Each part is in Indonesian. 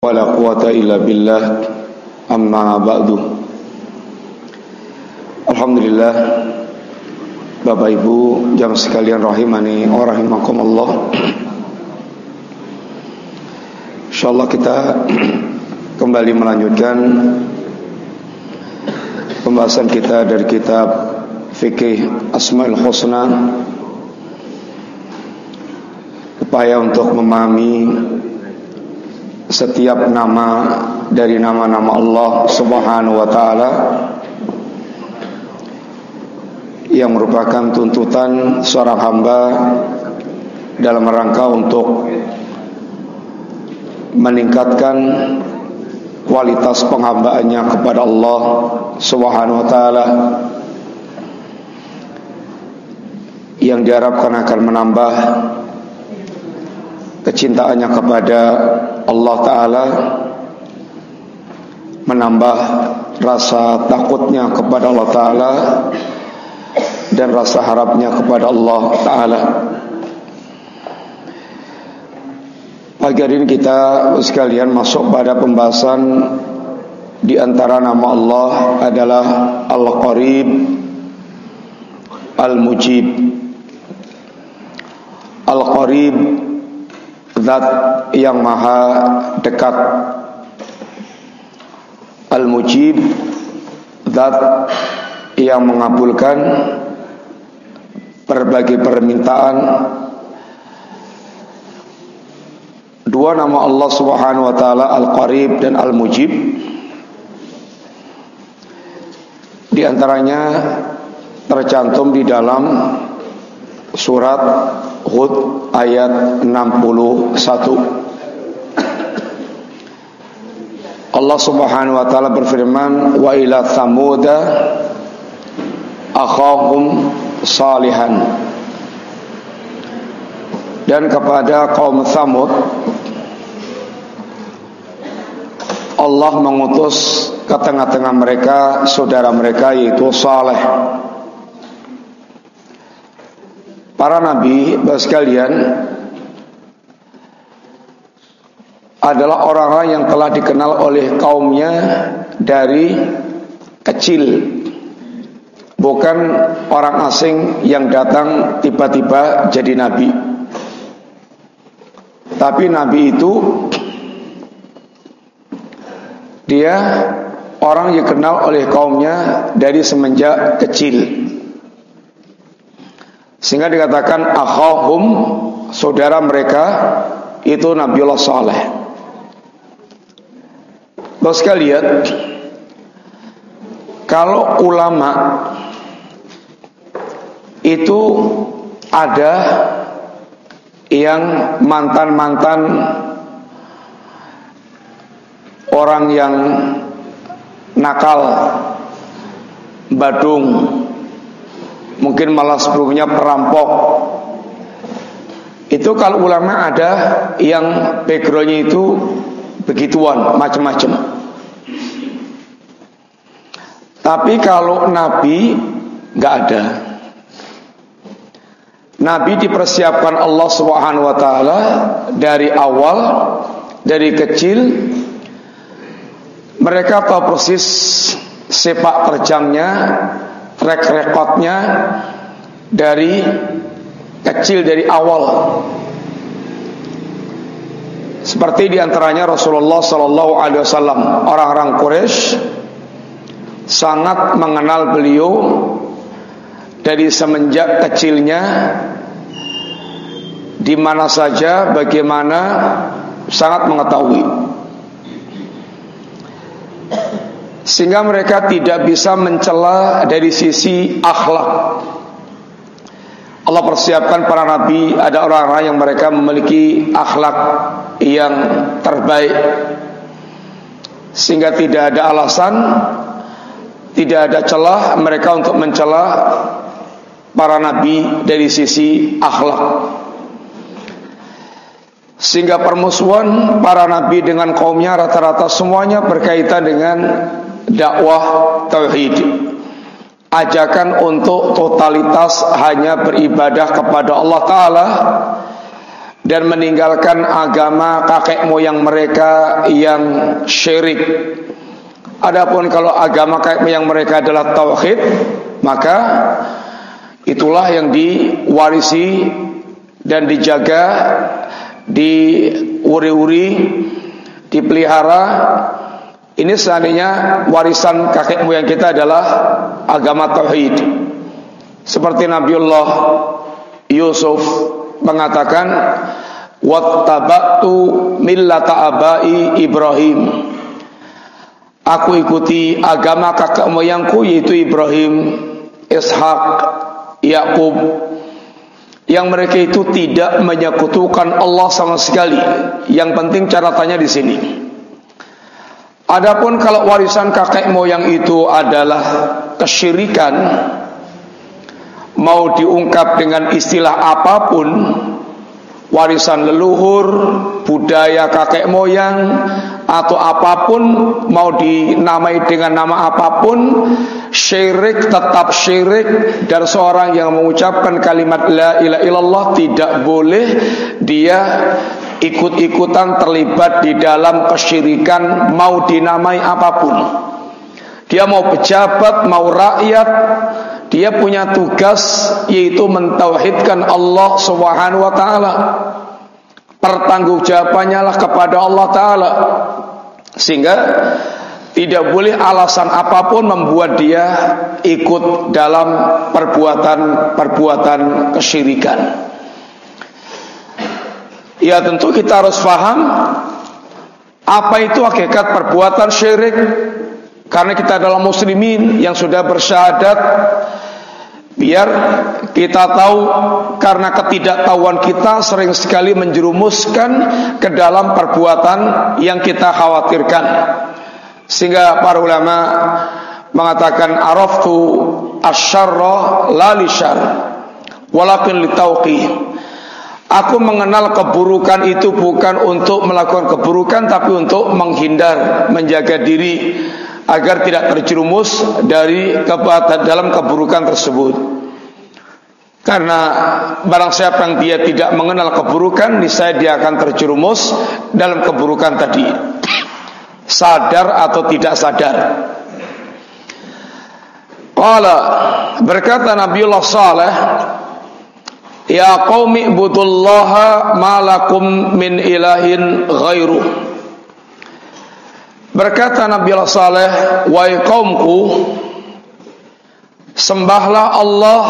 wala quwata illa billah amma ba'du. Alhamdulillah Bapak Ibu jam sekalian rahimani wa rahimakumullah. Insyaallah kita kembali melanjutkan pembahasan kita dari kitab fikih Asmaul Husna. Upaya untuk memahami setiap nama dari nama-nama Allah Subhanahu wa taala yang merupakan tuntutan seorang hamba dalam rangka untuk meningkatkan kualitas penghambaannya kepada Allah Subhanahu wa taala yang diharapkan akan menambah kecintaannya kepada Allah Ta'ala menambah rasa takutnya kepada Allah Ta'ala dan rasa harapnya kepada Allah Ta'ala. Pagi ini kita sekalian masuk pada pembahasan di antara nama Allah adalah Al-Qarib Al-Mujib. Al-Qarib Zat yang maha dekat. Al-Mujib Zat yang mengabulkan berbagai permintaan. Dua nama Allah Subhanahu wa taala Al-Qarib dan Al-Mujib. Di antaranya tercantum di dalam surat Hud ayat 61 Allah Subhanahu wa taala berfirman wa ila thamuda akhahum salihan. Dan kepada kaum Thamud Allah mengutus ke tengah-tengah mereka saudara mereka yaitu Saleh Para nabi sekalian adalah orang-orang yang telah dikenal oleh kaumnya dari kecil. Bukan orang asing yang datang tiba-tiba jadi nabi. Tapi nabi itu dia orang yang dikenal oleh kaumnya dari semenjak kecil sehingga dikatakan akhahum saudara mereka itu Nabiullah Saleh. Bapak sekalian, kalau ulama itu ada yang mantan-mantan orang yang nakal, badung, mungkin malah sebelumnya perampok. Itu kalau ulama ada yang backgroundnya itu begituan, macam-macam. Tapi kalau Nabi nggak ada. Nabi dipersiapkan Allah Subhanahu wa taala dari awal dari kecil mereka tahu persis sepak terjangnya track recordnya dari kecil dari awal. Seperti di antaranya Rasulullah Sallallahu Alaihi Wasallam orang-orang Quraisy sangat mengenal beliau dari semenjak kecilnya di mana saja bagaimana sangat mengetahui sehingga mereka tidak bisa mencela dari sisi akhlak. Allah persiapkan para nabi ada orang-orang yang mereka memiliki akhlak yang terbaik sehingga tidak ada alasan tidak ada celah mereka untuk mencela para nabi dari sisi akhlak sehingga permusuhan para nabi dengan kaumnya rata-rata semuanya berkaitan dengan dakwah tauhid ajakan untuk totalitas hanya beribadah kepada Allah taala dan meninggalkan agama kakek moyang mereka yang syirik. Adapun kalau agama kakek moyang mereka adalah tauhid, maka itulah yang diwarisi dan dijaga, diuri-uri, dipelihara. Ini seandainya warisan kakek moyang kita adalah agama tauhid. Seperti Nabiullah Yusuf mengatakan wattabatu millata abai Ibrahim Aku ikuti agama kakek moyangku yaitu Ibrahim, Ishak, Yakub yang mereka itu tidak menyekutukan Allah sama sekali. Yang penting caratannya di sini. Adapun kalau warisan kakek moyang itu adalah kesyirikan, mau diungkap dengan istilah apa pun warisan leluhur, budaya kakek moyang atau apa pun mau dinamai dengan nama apa pun syirik tetap syirik. Dan seorang yang mengucapkan kalimat la ilaha illallah tidak boleh dia ikut-ikutan terlibat di dalam kesyirikan mau dinamai apa pun dia mau pejabat mau rakyat dia punya tugas yaitu mentauhidkan Allah Subhanahu wa taala. Pertanggungjawabannya lah kepada Allah taala. Sehingga tidak boleh alasan apa pun membuat dia ikut dalam perbuatan-perbuatan kesyirikan. Ya tentu kita harus paham apa itu hakikat perbuatan syirik karena kita adalah muslimin yang sudah bersyahadat Biar kita tahu karena ketidaktahuan kita sering sekali menjerumuskan ke dalam perbuatan yang kita khawatirkan. Sehingga para ulama mengatakan araftu asyarra la lisyar walakin litauqi. Aku mengenal keburukan itu bukan untuk melakukan keburukan tapi untuk menghindar, menjaga diri agar tidak terjerumus dari kebatan dalam keburukan tersebut. Karena barang siapa yang dia tidak mengenal keburukan, niscaya dia akan terjerumus dalam keburukan tadi. Sadar atau tidak sadar. Qala berkata Nabiullah Saleh Ya qaumi ibudullaha malakum min ilahin ghairuh Berkata Nabi Allah Saleh, "Wahai kaumku, sembahlah Allah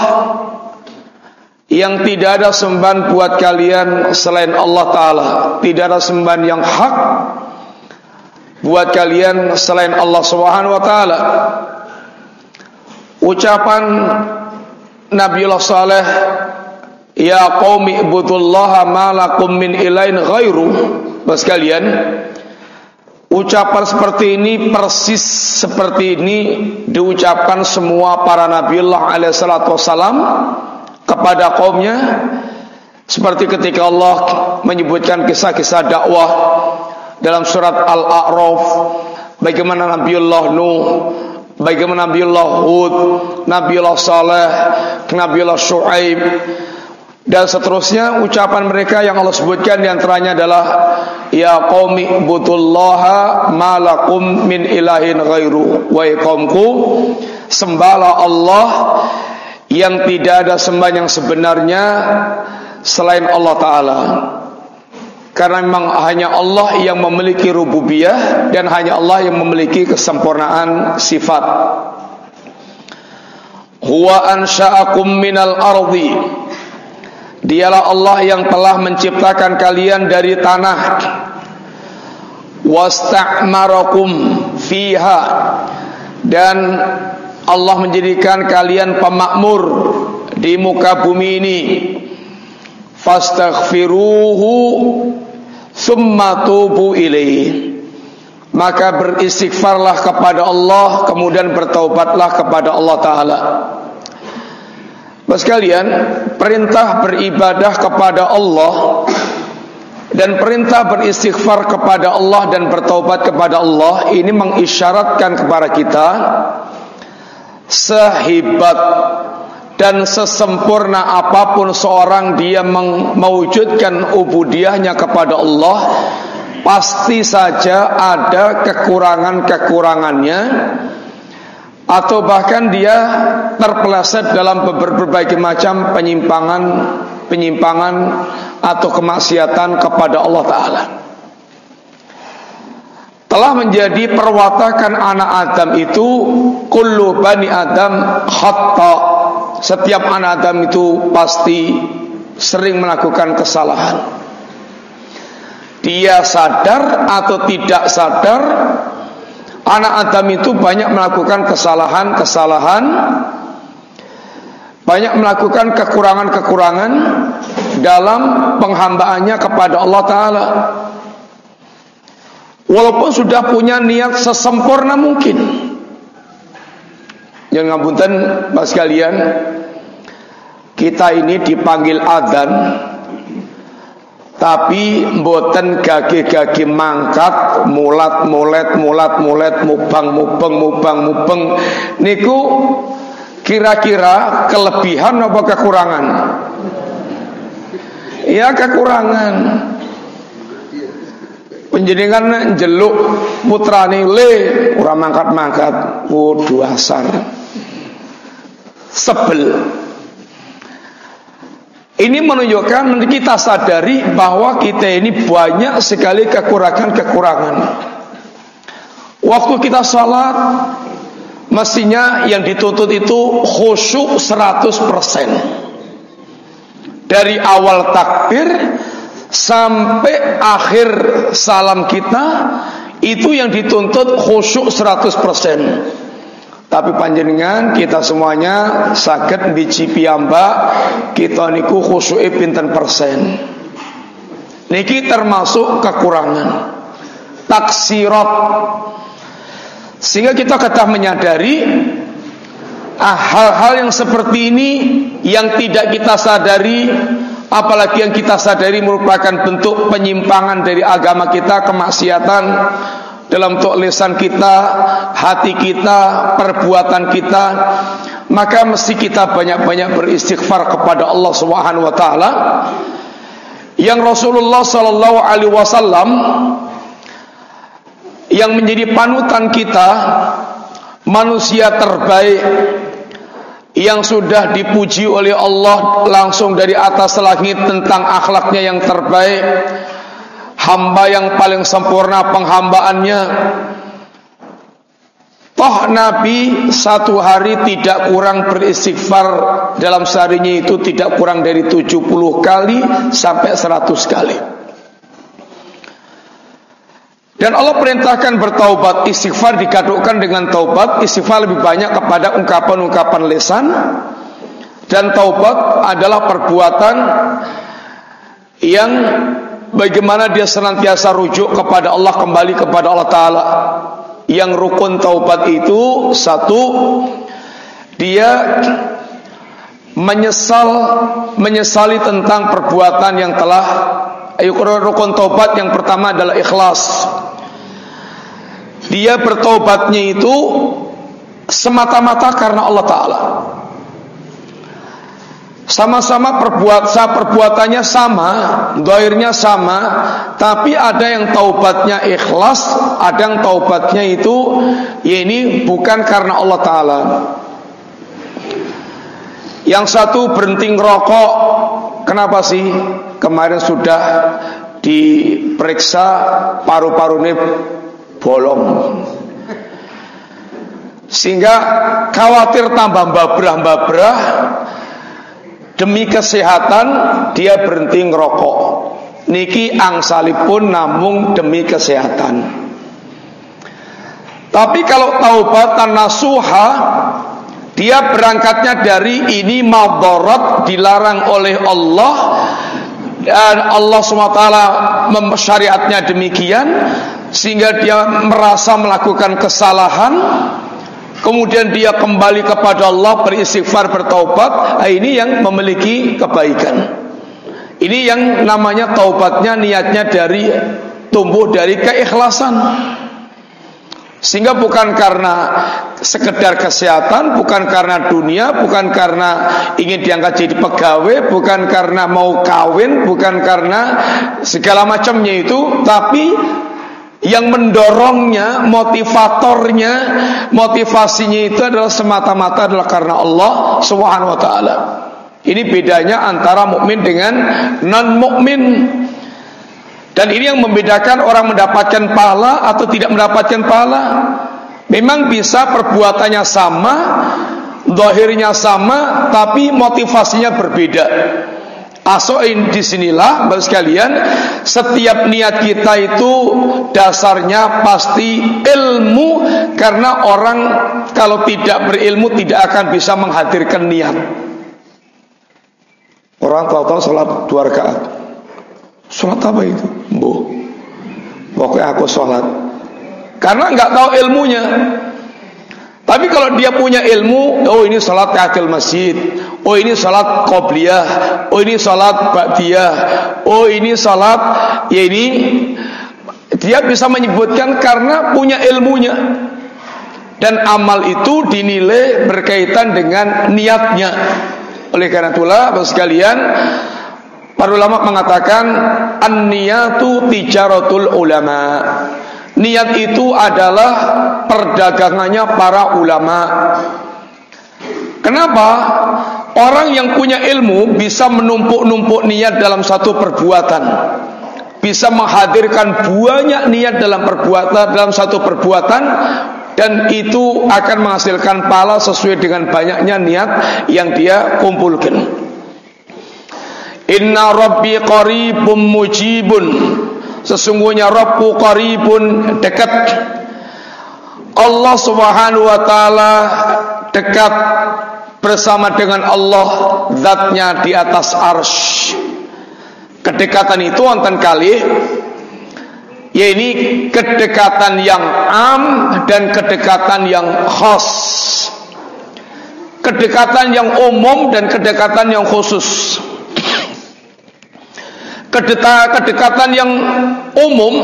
yang tidak ada sembahan buat kalian selain Allah taala. Tidak ada sembahan yang hak buat kalian selain Allah Subhanahu wa taala." Ucapan Nabi Saleh, "Ya qaumi ibudullaha ma lakum min ilain ghairu." Bos kalian, Ucapan seperti ini persis seperti ini diucapkan semua para nabiullah alaihissalatu wassalam kepada kaumnya seperti ketika Allah menyebutkan kisah-kisah dakwah dalam surat Al-A'raf bagaimana Nabiullah Nuh bagaimana Nabiullah Hud Nabiullah Saleh Nabiullah Shu'aib dan seterusnya ucapan mereka yang Allah sebutkan di antaranya adalah Ya qaumi butullaha malakum min ilahin ghairu Wa qaumku sembahlah Allah yang tidak ada sembah yang sebenarnya selain Allah Ta'ala. Karena memang hanya Allah yang memiliki rububiyah dan hanya Allah yang memiliki kesempurnaan sifat. Huwa ansha'akum minal ardi Dialah Allah yang telah menciptakan kalian dari tanah. Wasta'marakum fiha. Dan Allah menjadikan kalian pemakmur di muka bumi ini. Fastaghfiruhu thumma tubu ilaih maka beristighfarlah kepada Allah kemudian bertaubatlah kepada Allah taala Bapak sekalian, perintah beribadah kepada Allah dan perintah beristighfar kepada Allah dan bertaubat kepada Allah ini mengisyaratkan kepada kita sehebat dan sesempurna apa pun seorang dia mewujudkan ubudiahnya kepada Allah pasti saja ada kekurangan-kekurangannya atau bahkan dia terpeleset dalam berbagai macam penyimpangan penyimpangan atau kemaksiatan kepada Allah taala telah menjadi perwatakan anak Adam itu kullu bani Adam khata setiap anak Adam itu pasti sering melakukan kesalahan. Dia sadar atau tidak sadar, anak Adam itu banyak melakukan kesalahan-kesalahan, banyak melakukan kekurangan-kekurangan dalam penghambaannya kepada Allah Ta'ala. Walaupun sudah punya niat sesempurna mungkin, yang ngapunten Mas sekalian, kita ini dipanggil adzan tapi mboten gage-gage mangkat mulat mulet mulat mulet mubang mubeng mubang mubeng. Niku kira-kira kelebihan apa kekurangan? Ya kekurangan. Penjenengan jeluk putrane le ora mangkat-mangkat. Wudu asar. Sebel. Ini menunjukkan kita sadari bahwa kita ini banyak sekali kekurangan-kekurangan. Waktu kita sholat Mestinya yang dituntut itu khusyuk 100% Dari awal takbir Sampai akhir salam kita Itu yang dituntut khusyuk 100% tapi panjenengan kita semuanya sakit biji piyambak kita niku khusyuk pinten persen. Niki termasuk kekurangan taksirat sehingga kita kata menyadari ah, hal-hal yang seperti ini yang tidak kita sadari apalagi yang kita sadari merupakan bentuk penyimpangan dari agama kita kemaksiatan dalam untuk lisan kita, hati kita, perbuatan kita, maka mesti kita banyak-banyak beristighfar kepada Allah Subhanahu wa taala. Yang Rasulullah sallallahu alaihi wasallam yang menjadi panutan kita, manusia terbaik yang sudah dipuji oleh Allah langsung dari atas langit tentang akhlaknya yang terbaik hamba yang paling sempurna penghambaannya. Toh Nabi satu hari tidak kurang beristighfar dalam seharinya itu tidak kurang dari 70 kali sampai 100 kali. Dan Allah perintahkan bertaubat. Istighfar dikadukkan dengan taubat. Istighfar lebih banyak kepada ungkapan-ungkapan lesan dan taubat adalah perbuatan yang Bagaimana dia senantiasa rujuk kepada Allah kembali kepada Allah Taala. Yang rukun taubat itu satu dia menyesal menyesali tentang perbuatan yang telah rukun taubat yang pertama adalah ikhlas. Dia bertaubatnya itu semata-mata karena Allah Taala. Sama-sama perbuat perbuatannya sama, doirnya sama, tapi ada yang taubatnya ikhlas, ada yang taubatnya itu ya ini bukan karena Allah Taala. Yang satu berhenti ngerokok, kenapa sih? Kemarin sudah diperiksa paru-parunya bolong. Sehingga khawatir tambah babrah-babrah Demi kesehatan dia berhenti ngerokok. Niki angsalipun namung demi kesehatan. Tapi kalau taubatan nasuha dia berangkatnya dari ini madarat dilarang oleh Allah dan Allah SWT memsyariatnya demikian sehingga dia merasa melakukan kesalahan Kemudian dia kembali kepada Allah beristighfar bertaubat, nah, ini yang memiliki kebaikan. Ini yang namanya taubatnya niatnya dari tumbuh dari keikhlasan. Sehingga bukan karena sekedar kesehatan, bukan karena dunia, bukan karena ingin diangkat jadi pegawai, bukan karena mau kawin, bukan karena segala macamnya itu, tapi yang mendorongnya, motivatornya, motivasinya itu adalah semata-mata adalah karena Allah Subhanahu wa taala. Ini bedanya antara mukmin dengan non mukmin. Dan ini yang membedakan orang mendapatkan pahala atau tidak mendapatkan pahala. Memang bisa perbuatannya sama, dohirnya sama, tapi motivasinya berbeda. Asoin di sinilah, bapak sekalian, setiap niat kita itu dasarnya pasti ilmu, karena orang kalau tidak berilmu tidak akan bisa menghadirkan niat. Orang tahu-tahu sholat dua rakaat, Sholat apa itu? Bu. Pokoknya aku sholat. Karena nggak tahu ilmunya. Tapi kalau dia punya ilmu, oh ini sholat takil masjid, oh ini sholat qobliyah, oh ini sholat ba'diyah, oh ini sholat, ya ini dia bisa menyebutkan karena punya ilmunya. Dan amal itu dinilai berkaitan dengan niatnya. Oleh karena itulah, sekalian, Para ulama mengatakan an-niyatu tijaratul ulama. Niat itu adalah perdagangannya para ulama. Kenapa? Orang yang punya ilmu bisa menumpuk-numpuk niat dalam satu perbuatan. Bisa menghadirkan banyak niat dalam perbuatan dalam satu perbuatan dan itu akan menghasilkan pahala sesuai dengan banyaknya niat yang dia kumpulkan. Inna rabbi qaribun mujibun Sesungguhnya Rabbu qaribun dekat. Allah subhanahu wa ta'ala dekat bersama dengan Allah zatnya di atas arsh. Kedekatan itu wonten kali ya ini kedekatan yang am dan kedekatan yang khas. Kedekatan yang umum dan kedekatan yang khusus kedekatan yang umum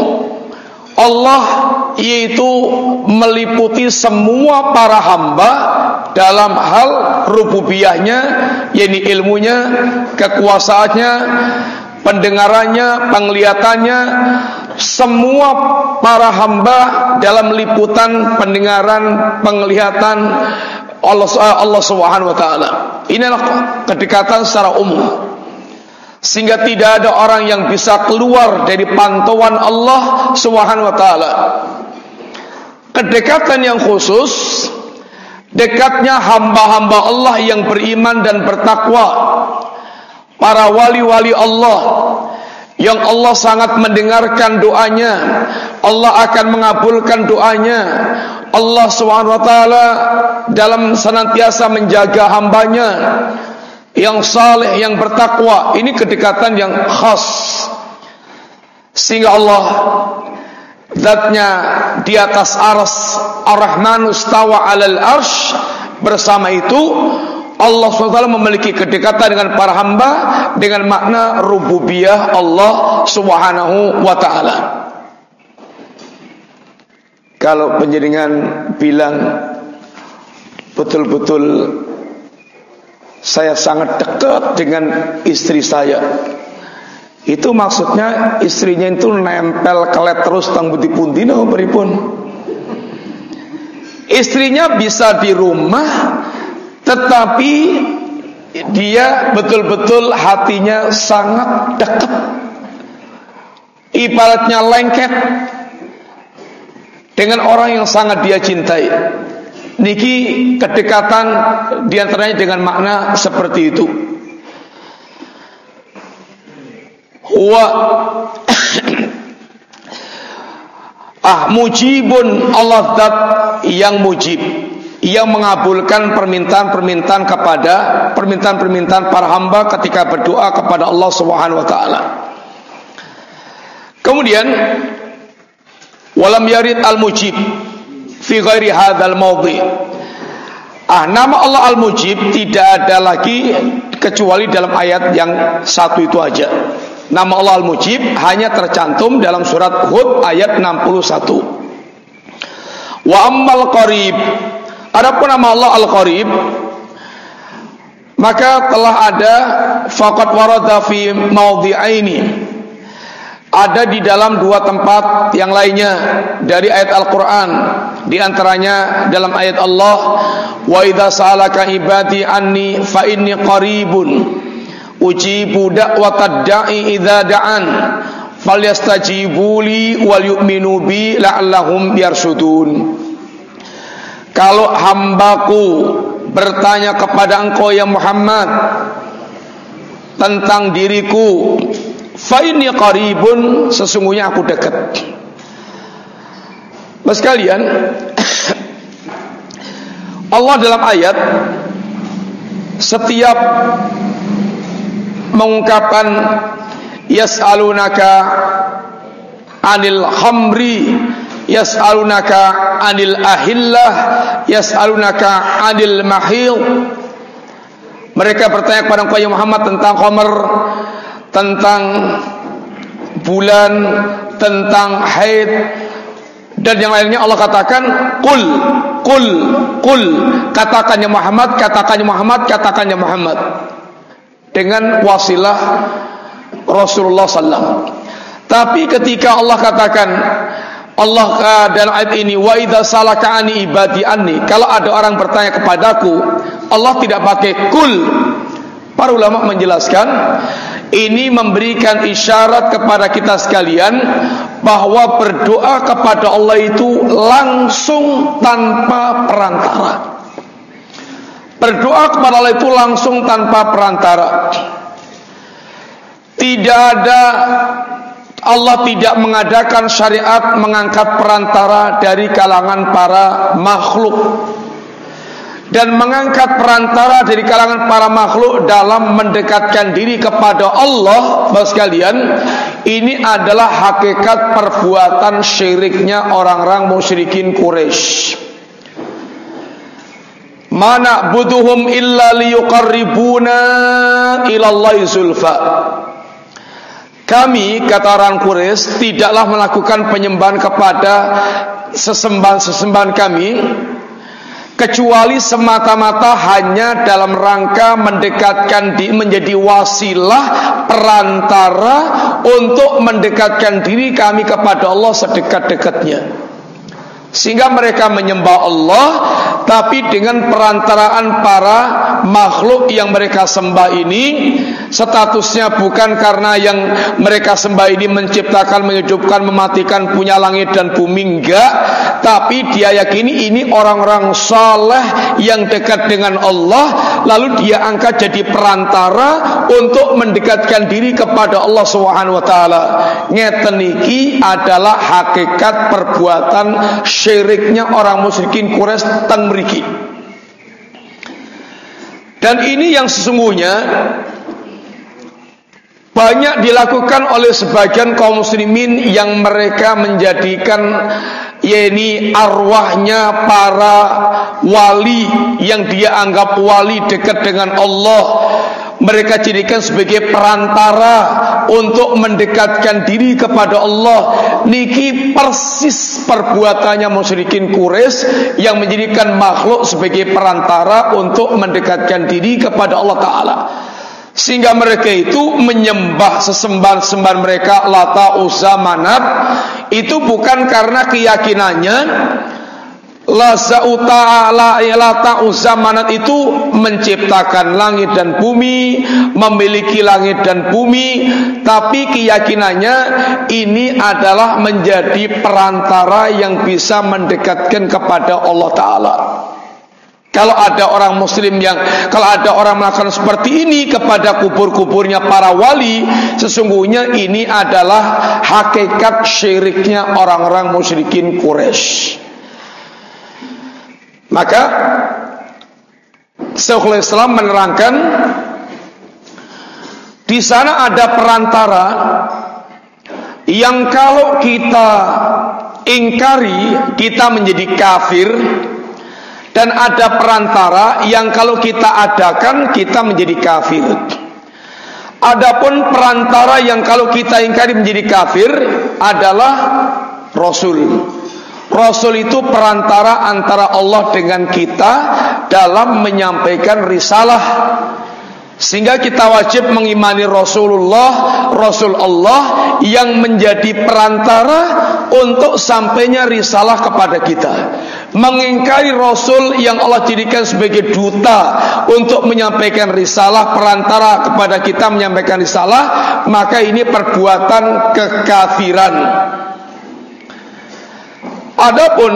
Allah yaitu meliputi semua para hamba dalam hal rububiyahnya yakni ilmunya kekuasaannya pendengarannya penglihatannya. Semua para hamba dalam liputan pendengaran penglihatan Allah Allah Subhanahu wa taala. Inilah kedekatan secara umum sehingga tidak ada orang yang bisa keluar dari pantauan Allah Subhanahu wa taala. Kedekatan yang khusus dekatnya hamba-hamba Allah yang beriman dan bertakwa. Para wali-wali Allah yang Allah sangat mendengarkan doanya, Allah akan mengabulkan doanya. Allah taala dalam senantiasa menjaga hambanya yang saleh, yang bertakwa. Ini kedekatan yang khas. Sehingga Allah zatnya di atas ars Ar-Rahmanu stawa alal arsh bersama itu Allah SWT memiliki kedekatan dengan para hamba dengan makna rububiyah Allah Subhanahu wa taala. Kalau penjaringan bilang betul-betul saya sangat dekat dengan istri saya. Itu maksudnya istrinya itu nempel kelet terus tang budi pundino beripun. Istrinya bisa di rumah tetapi dia betul-betul hatinya sangat dekat. Ibaratnya lengket dengan orang yang sangat dia cintai. Niki kedekatan di antaranya dengan makna seperti itu. Huwa ah mujibun Allah dat yang mujib yang mengabulkan permintaan-permintaan kepada permintaan-permintaan para hamba ketika berdoa kepada Allah Subhanahu wa taala. Kemudian walam yarid al-mujib fi ghairi hadzal mawdi. Ah, nama Allah Al-Mujib tidak ada lagi kecuali dalam ayat yang satu itu aja. Nama Allah Al-Mujib hanya tercantum dalam surat Hud ayat 61. Wa ammal qarib. Adapun nama Allah Al-Qarib maka telah ada faqat warada fi maudhi'aini ada di dalam dua tempat yang lainnya dari ayat Al-Qur'an. Di antaranya dalam ayat Allah wa idza sa'alaka ibadi anni fa inni qaribun ujibu da'watad da'i idza da'an falyastajibu li wal yu'minu bi la'allahum yarshudun. Kalau hambaku bertanya kepada engkau ya Muhammad tentang diriku, fa qaribun, sesungguhnya aku dekat. Mas kalian, Allah dalam ayat setiap mengungkapkan yas'alunaka anil khamri yas'alunaka anil ahillah yas'alunaka anil mahil mereka bertanya kepada engkau ya Muhammad tentang khamr tentang bulan tentang haid dan yang lainnya Allah katakan kul kul kul katakan ya Muhammad katakan ya Muhammad katakan ya Muhammad. Dengan wasilah Rasulullah sallallahu tapi ketika Allah katakan Allah uh, dalam ayat ini wa idza salaka ani ibadi anni. Kalau ada orang bertanya kepadaku Allah tidak pakai kul para ulama menjelaskan ini memberikan isyarat kepada kita sekalian bahwa berdoa kepada Allah itu langsung tanpa perantara. Berdoa kepada Allah itu langsung tanpa perantara. Tidak ada Allah tidak mengadakan syariat mengangkat perantara dari kalangan para makhluk dan mengangkat perantara dari kalangan para makhluk dalam mendekatkan diri kepada Allah Bapak sekalian ini adalah hakikat perbuatan syiriknya orang-orang musyrikin Quraisy. Mana buduhum illa liyuqarribuna ila Allah zulfa. Kami kata orang Quraisy tidaklah melakukan penyembahan kepada sesembahan-sesembahan kami kecuali semata-mata hanya dalam rangka mendekatkan di menjadi wasilah perantara untuk mendekatkan diri kami kepada Allah sedekat-dekatnya. Sehingga mereka menyembah Allah tapi dengan perantaraan para makhluk yang mereka sembah ini statusnya bukan karena yang mereka sembah ini menciptakan, menghidupkan, mematikan, punya langit dan bumi enggak, tapi dia yakini ini orang-orang saleh yang dekat dengan Allah lalu dia angkat jadi perantara untuk mendekatkan diri kepada Allah Subhanahu wa taala. Ngeten iki adalah hakikat perbuatan syiriknya orang musyrikin Quraisy teng mriki. Dan ini yang sesungguhnya banyak dilakukan oleh sebagian kaum muslimin yang mereka menjadikan yakni arwahnya para wali yang dia anggap wali dekat dengan Allah. Mereka jadikan sebagai perantara untuk mendekatkan diri kepada Allah. Niki persis perbuatannya musyrikin Quraisy yang menjadikan makhluk sebagai perantara untuk mendekatkan diri kepada Allah taala sehingga mereka itu menyembah sesembahan-sembahan mereka Lata Uzza Manat itu bukan karena keyakinannya Lata Uzamanat itu menciptakan langit dan bumi, memiliki langit dan bumi, tapi keyakinannya ini adalah menjadi perantara yang bisa mendekatkan kepada Allah Ta'ala. Kalau ada orang muslim yang Kalau ada orang melakukan seperti ini Kepada kubur-kuburnya para wali Sesungguhnya ini adalah Hakikat syiriknya orang-orang musyrikin Quraisy. Maka Syekhul Islam menerangkan di sana ada perantara yang kalau kita ingkari kita menjadi kafir dan ada perantara yang kalau kita adakan kita menjadi kafir. Adapun perantara yang kalau kita ingkari menjadi kafir adalah Rasul. Rasul itu perantara antara Allah dengan kita dalam menyampaikan risalah sehingga kita wajib mengimani Rasulullah Rasul Allah yang menjadi perantara untuk sampainya risalah kepada kita. Mengingkari Rasul yang Allah jadikan sebagai duta Untuk menyampaikan risalah perantara kepada kita menyampaikan risalah Maka ini perbuatan kekafiran. Adapun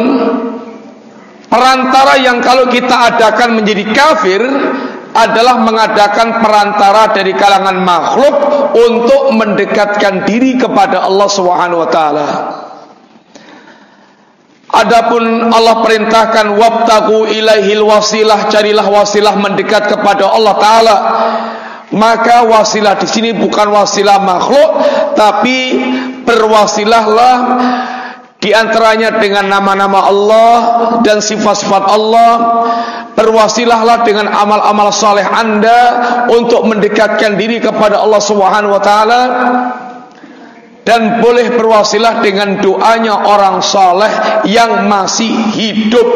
perantara yang kalau kita adakan menjadi kafir adalah mengadakan perantara dari kalangan makhluk untuk mendekatkan diri kepada Allah Subhanahu wa taala. Adapun Allah perintahkan wabtagu ilaihil wasilah carilah wasilah mendekat kepada Allah taala. Maka wasilah di sini bukan wasilah makhluk tapi berwasilahlah di antaranya dengan nama-nama Allah dan sifat-sifat Allah Berwasilahlah dengan amal-amal saleh Anda untuk mendekatkan diri kepada Allah Subhanahu wa taala dan boleh berwasilah dengan doanya orang saleh yang masih hidup.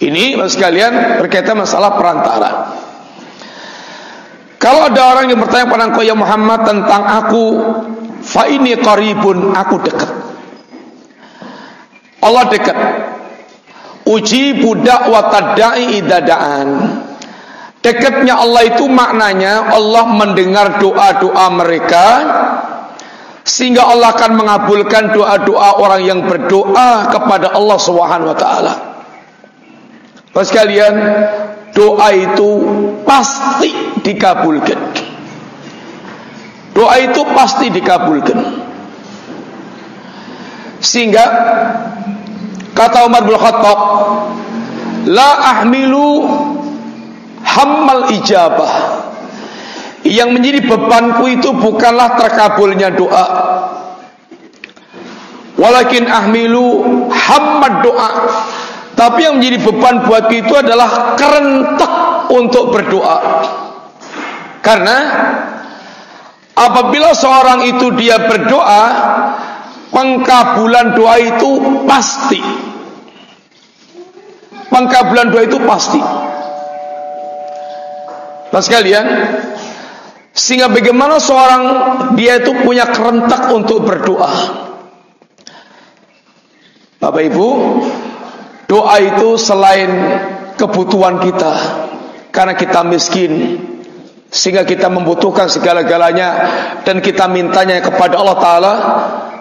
Ini sekalian berkaitan masalah perantara. Kalau ada orang yang bertanya pada engkau ya Muhammad tentang aku, fa ini qaribun, aku dekat. Allah dekat. Uji budak watadai idadaan. Dekatnya Allah itu maknanya Allah mendengar doa-doa mereka sehingga Allah akan mengabulkan doa-doa orang yang berdoa kepada Allah Subhanahu wa taala. Bapak sekalian, doa itu pasti dikabulkan. Doa itu pasti dikabulkan. Sehingga Kata Umar bin Khattab, "La ahmilu hammal ijabah." Yang menjadi bebanku itu bukanlah terkabulnya doa. Walakin ahmilu hammad doa. Tapi yang menjadi beban buatku itu adalah kerentak untuk berdoa. Karena apabila seorang itu dia berdoa, pengkabulan doa itu pasti. Pengkabulan doa itu pasti. Nah sekalian, sehingga bagaimana seorang dia itu punya kerentak untuk berdoa. Bapak Ibu, doa itu selain kebutuhan kita karena kita miskin sehingga kita membutuhkan segala-galanya dan kita mintanya kepada Allah taala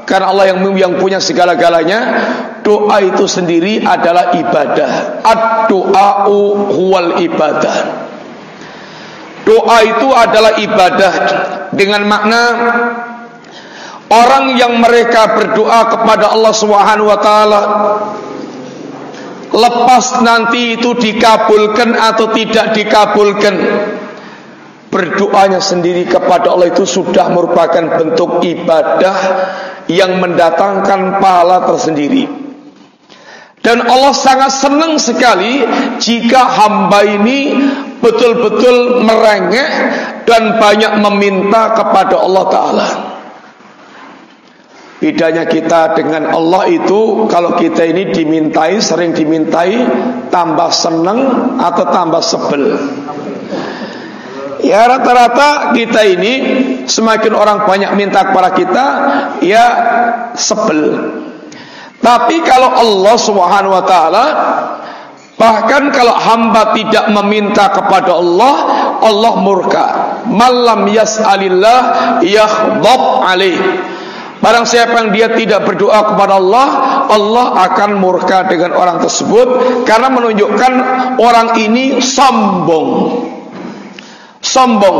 karena Allah yang yang punya segala-galanya doa itu sendiri adalah ibadah. Ad-du'a'u huwal ibadah. Doa itu adalah ibadah dengan makna orang yang mereka berdoa kepada Allah Subhanahu wa taala lepas nanti itu dikabulkan atau tidak dikabulkan berdoanya sendiri kepada Allah itu sudah merupakan bentuk ibadah yang mendatangkan pahala tersendiri. Dan Allah sangat senang sekali jika hamba ini betul-betul merengek dan banyak meminta kepada Allah Ta'ala. Bedanya kita dengan Allah itu Kalau kita ini dimintai Sering dimintai Tambah senang atau tambah sebel Ya rata-rata kita ini semakin orang banyak minta kepada kita, ya sebel. Tapi kalau Allah Subhanahu wa taala bahkan kalau hamba tidak meminta kepada Allah, Allah murka. Malam yas'alillah yakhdab alaih. Barang siapa yang dia tidak berdoa kepada Allah Allah akan murka dengan orang tersebut Karena menunjukkan orang ini sombong sombong,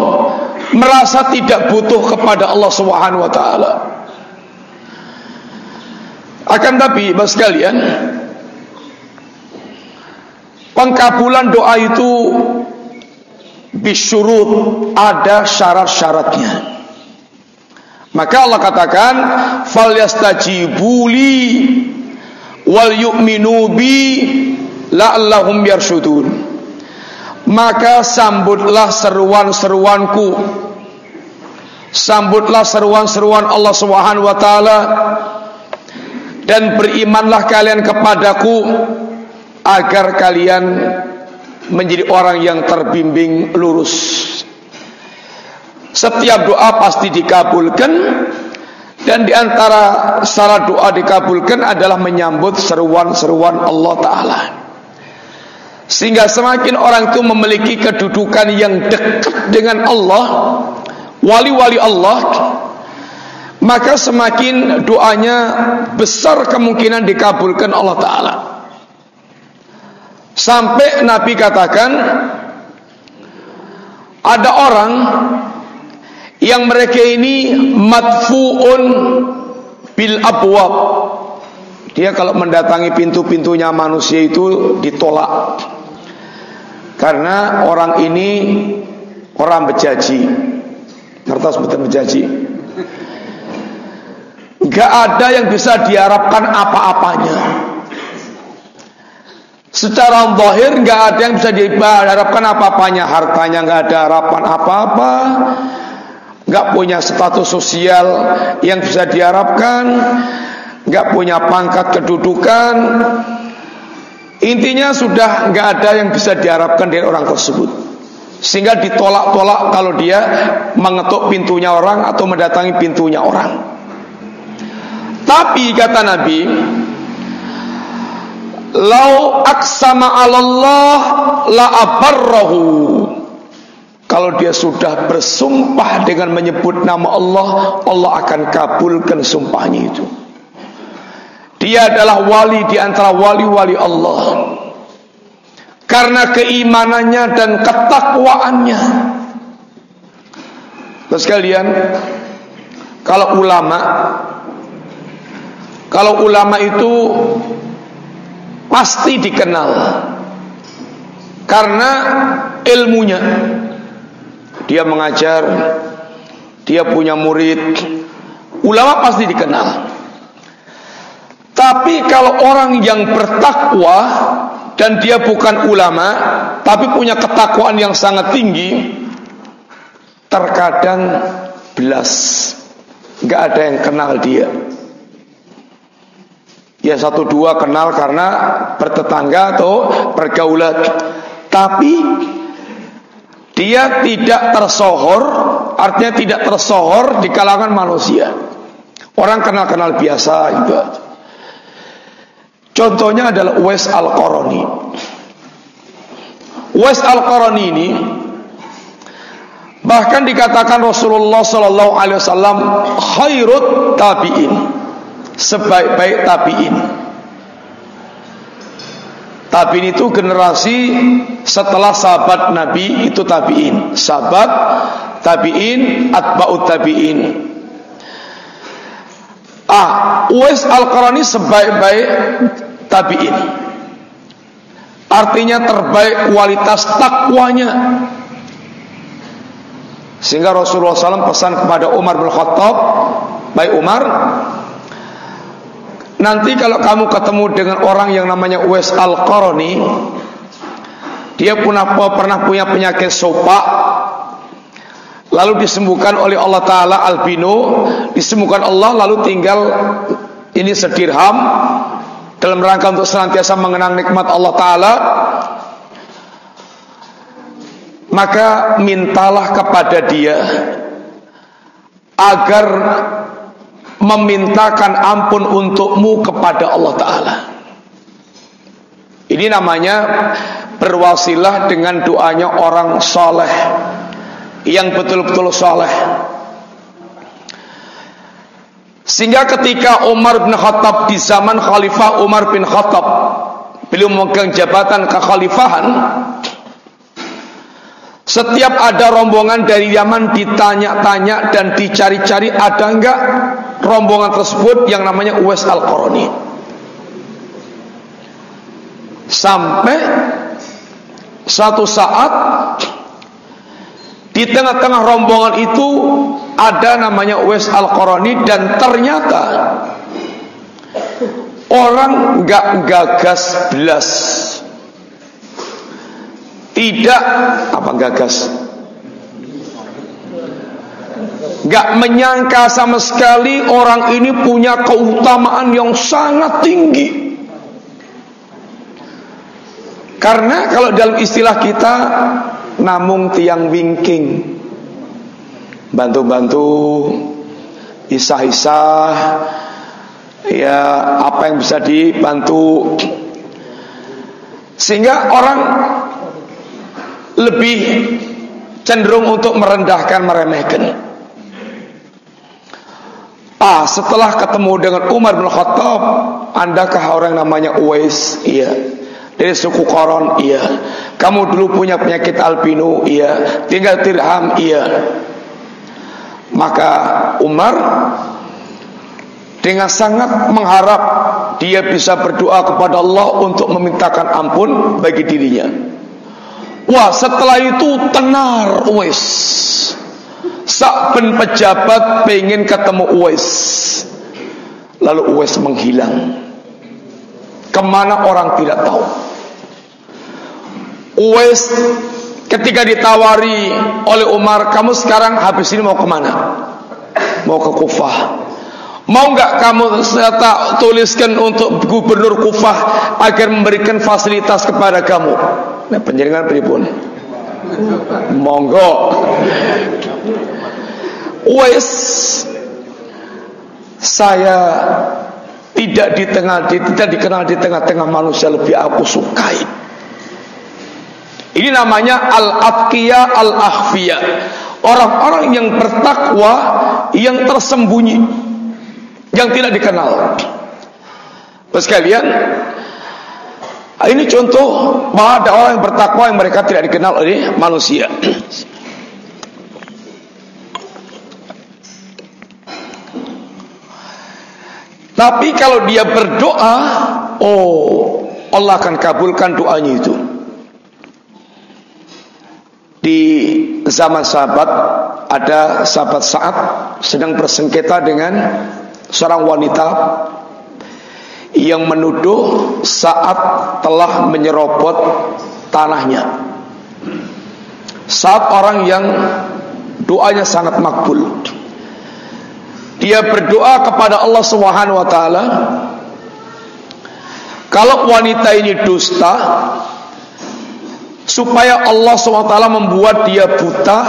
merasa tidak butuh kepada Allah Subhanahu wa taala. Akan tapi, Mas sekalian, pengkabulan doa itu bisyurut ada syarat-syaratnya. Maka Allah katakan, "Falyastajibuli wal yu'minu bi la'allahum yarshudun." Maka sambutlah seruan-seruanku sambutlah seruan-seruan Allah Subhanahu wa taala dan berimanlah kalian kepadaku agar kalian menjadi orang yang terbimbing lurus. Setiap doa pasti dikabulkan dan di antara syarat doa dikabulkan adalah menyambut seruan-seruan Allah Taala. Sehingga semakin orang itu memiliki kedudukan yang dekat dengan Allah, wali-wali Allah, maka semakin doanya besar kemungkinan dikabulkan Allah Ta'ala. Sampai Nabi katakan, ada orang yang mereka ini madfuun bil abwab. Dia kalau mendatangi pintu-pintunya manusia itu ditolak. Karena orang ini orang bejaji. Ngertos betul bejaji. Gak ada yang bisa diharapkan apa-apanya. Secara zahir gak ada yang bisa diharapkan apa-apanya. Hartanya gak ada harapan apa-apa. Gak punya status sosial yang bisa diharapkan. Gak punya pangkat kedudukan Intinya sudah nggak ada yang bisa diharapkan dari orang tersebut. Sehingga ditolak-tolak kalau dia mengetuk pintunya orang atau mendatangi pintunya orang. Tapi kata Nabi, Lau aksama Allah la abarrahu. Kalau dia sudah bersumpah dengan menyebut nama Allah, Allah akan kabulkan sumpahnya itu. Dia adalah wali di antara wali-wali Allah. Karena keimanannya dan ketakwaannya. Terus kalian, kalau ulama, kalau ulama itu pasti dikenal karena ilmunya. Dia mengajar, dia punya murid. Ulama pasti dikenal. Tapi kalau orang yang bertakwa dan dia bukan ulama, tapi punya ketakwaan yang sangat tinggi, terkadang belas, nggak ada yang kenal dia. Ya satu dua kenal karena bertetangga atau pergaulan, tapi dia tidak tersohor, artinya tidak tersohor di kalangan manusia. Orang kenal-kenal biasa gitu. Contohnya adalah Uwais Al-Qarani. Uwais Al-Qarani ini bahkan dikatakan Rasulullah sallallahu alaihi wasallam khairut tabi'in. Sebaik-baik tabi'in. Tabi'in itu generasi setelah sahabat Nabi itu tabi'in. Sahabat tabi'in, atba'ut tabi'in. Ah, Uwais Al-Qarani sebaik-baik tabi'in. Artinya terbaik kualitas takwanya. Sehingga Rasulullah SAW pesan kepada Umar bin Khattab, baik Umar, nanti kalau kamu ketemu dengan orang yang namanya Uwais Al-Qarani, dia pernah, pernah punya penyakit sopak, lalu disembuhkan oleh Allah Ta'ala albino, disembuhkan Allah, lalu tinggal ini sedirham, dalam rangka untuk senantiasa mengenang nikmat Allah Ta'ala maka mintalah kepada dia agar memintakan ampun untukmu kepada Allah Ta'ala. Ini namanya berwasilah dengan doanya orang soleh yang betul-betul soleh sehingga ketika Umar bin Khattab di zaman Khalifah Umar bin Khattab beliau memegang jabatan kekhalifahan setiap ada rombongan dari Yaman ditanya-tanya dan dicari-cari ada enggak rombongan tersebut yang namanya Uwais Al-Qarani. Sampai suatu saat di tengah-tengah rombongan itu ada namanya Uwais Al-Qarani dan ternyata orang nggak gagas belas. Tidak apa gagas? Gak menyangka sama sekali orang ini punya keutamaan yang sangat tinggi. Karena kalau dalam istilah kita namung tiang wingking. Bantu-bantu isah-isah ya apa yang bisa dibantu. Sehingga orang lebih cenderung untuk merendahkan meremehkan. Ah setelah ketemu dengan Umar bin Khattab andakah orang namanya Uwais? Iya dari suku Koron iya kamu dulu punya penyakit albino iya tinggal dirham iya maka Umar dengan sangat mengharap dia bisa berdoa kepada Allah untuk memintakan ampun bagi dirinya. Wah, setelah itu tenar Uwais. Saben pejabat pengen ketemu Uwais. Lalu Uwais menghilang. Ke mana orang tidak tahu. Uwais ketika ditawari oleh Umar, kamu sekarang habis ini mau ke mana? Mau ke Kufah. Mau nggak kamu saya tuliskan untuk gubernur Kufah agar memberikan fasilitas kepada kamu? Nah, penjaringan pripun? Monggo. Wes saya tidak di tengah tidak dikenal di tengah-tengah manusia lebih aku sukai. Ini namanya al-atqiya al-akhfiya. Orang-orang yang bertakwa yang tersembunyi yang tidak dikenal. Sekalian, ini contoh bahwa ada orang yang bertakwa yang mereka tidak dikenal oleh manusia. Tapi kalau dia berdoa, oh Allah akan kabulkan doanya itu. Di zaman sahabat ada sahabat saat sedang bersengketa dengan seorang wanita yang menuduh saat telah menyerobot tanahnya. Saat orang yang doanya sangat makbul. Dia berdoa kepada Allah Subhanahu wa taala kalau wanita ini dusta supaya Allah SWT membuat dia buta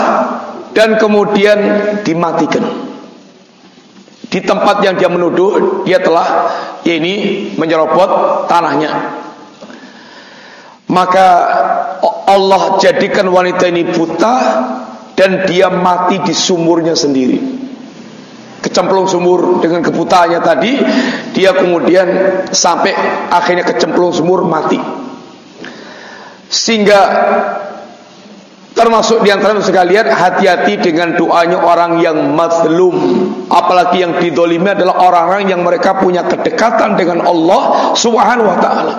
dan kemudian dimatikan. Di tempat yang dia menuduh dia telah ini menyerobot tanahnya. Maka Allah jadikan wanita ini buta dan dia mati di sumurnya sendiri. Kecemplung sumur dengan kebutaannya tadi dia kemudian sampai akhirnya kecemplung sumur mati sehingga Termasuk di antara sekalian hati-hati dengan doanya orang yang mazlum. Apalagi yang didolimi adalah orang-orang yang mereka punya kedekatan dengan Allah subhanahu wa ta'ala.